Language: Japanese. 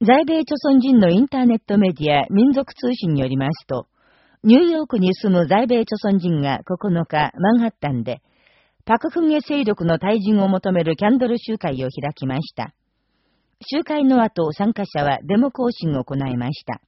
在米朝鮮人のインターネットメディア民族通信によりますと、ニューヨークに住む在米朝鮮人が9日、マンハッタンで、パククンゲ勢力の退陣を求めるキャンドル集会を開きました。集会の後、参加者はデモ行進を行いました。